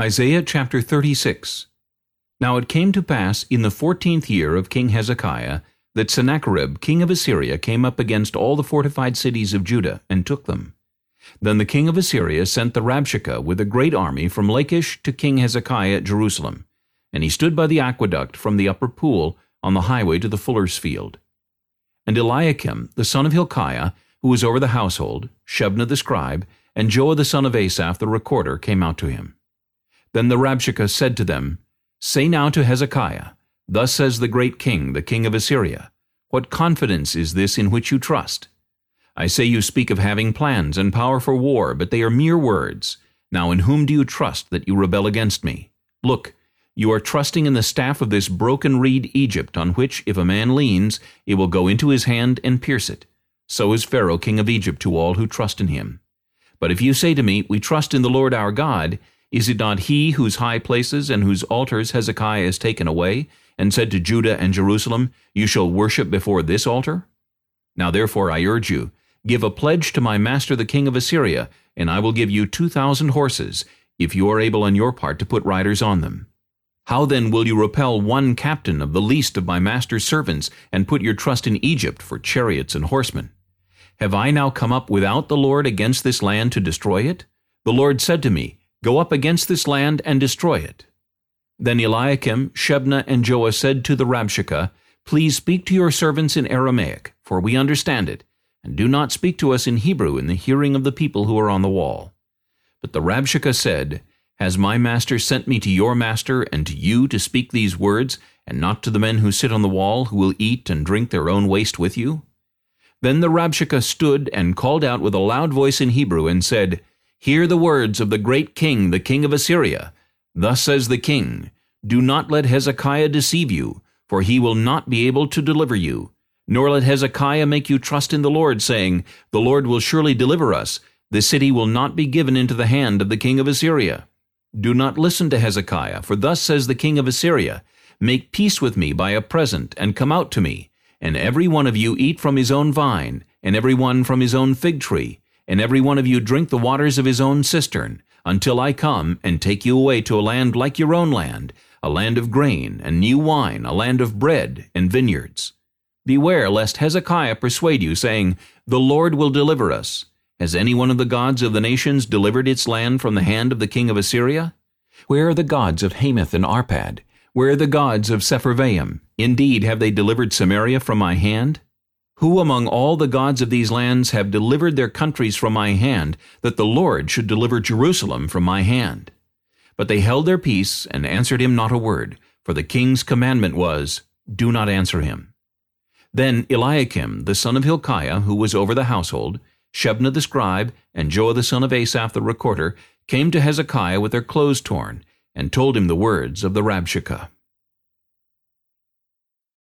Isaiah chapter 36 Now it came to pass in the fourteenth year of King Hezekiah that Sennacherib king of Assyria came up against all the fortified cities of Judah, and took them. Then the king of Assyria sent the Rabshakeh with a great army from Lachish to King Hezekiah at Jerusalem, and he stood by the aqueduct from the upper pool on the highway to the fuller's field. And Eliakim the son of Hilkiah, who was over the household, Shebna the scribe, and Joah the son of Asaph the recorder came out to him. Then the Rabshakeh said to them, Say now to Hezekiah, Thus says the great king, the king of Assyria, What confidence is this in which you trust? I say you speak of having plans and power for war, but they are mere words. Now in whom do you trust that you rebel against me? Look, you are trusting in the staff of this broken reed Egypt, on which if a man leans, it will go into his hand and pierce it. So is Pharaoh king of Egypt to all who trust in him. But if you say to me, We trust in the Lord our God, is it not he whose high places and whose altars Hezekiah has taken away, and said to Judah and Jerusalem, You shall worship before this altar? Now therefore I urge you, give a pledge to my master the king of Assyria, and I will give you two thousand horses, if you are able on your part to put riders on them. How then will you repel one captain of the least of my master's servants, and put your trust in Egypt for chariots and horsemen? Have I now come up without the Lord against this land to destroy it? The Lord said to me, Go up against this land and destroy it. Then Eliakim, Shebna, and Joah said to the Rabshakeh, Please speak to your servants in Aramaic, for we understand it, and do not speak to us in Hebrew in the hearing of the people who are on the wall. But the Rabshakeh said, Has my master sent me to your master and to you to speak these words, and not to the men who sit on the wall, who will eat and drink their own waste with you? Then the Rabshakeh stood and called out with a loud voice in Hebrew, and said, Hear the words of the great king, the king of Assyria. Thus says the king, Do not let Hezekiah deceive you, for he will not be able to deliver you. Nor let Hezekiah make you trust in the Lord, saying, The Lord will surely deliver us. The city will not be given into the hand of the king of Assyria. Do not listen to Hezekiah, for thus says the king of Assyria, Make peace with me by a present, and come out to me, and every one of you eat from his own vine, and every one from his own fig tree, and every one of you drink the waters of his own cistern, until I come and take you away to a land like your own land, a land of grain and new wine, a land of bread and vineyards. Beware lest Hezekiah persuade you, saying, The Lord will deliver us. Has any one of the gods of the nations delivered its land from the hand of the king of Assyria? Where are the gods of Hamath and Arpad? Where are the gods of Sepharvaim? Indeed, have they delivered Samaria from my hand? Who among all the gods of these lands have delivered their countries from my hand, that the Lord should deliver Jerusalem from my hand? But they held their peace, and answered him not a word, for the king's commandment was, Do not answer him. Then Eliakim the son of Hilkiah, who was over the household, Shebna the scribe, and Joah the son of Asaph the recorder, came to Hezekiah with their clothes torn, and told him the words of the Rabshakeh.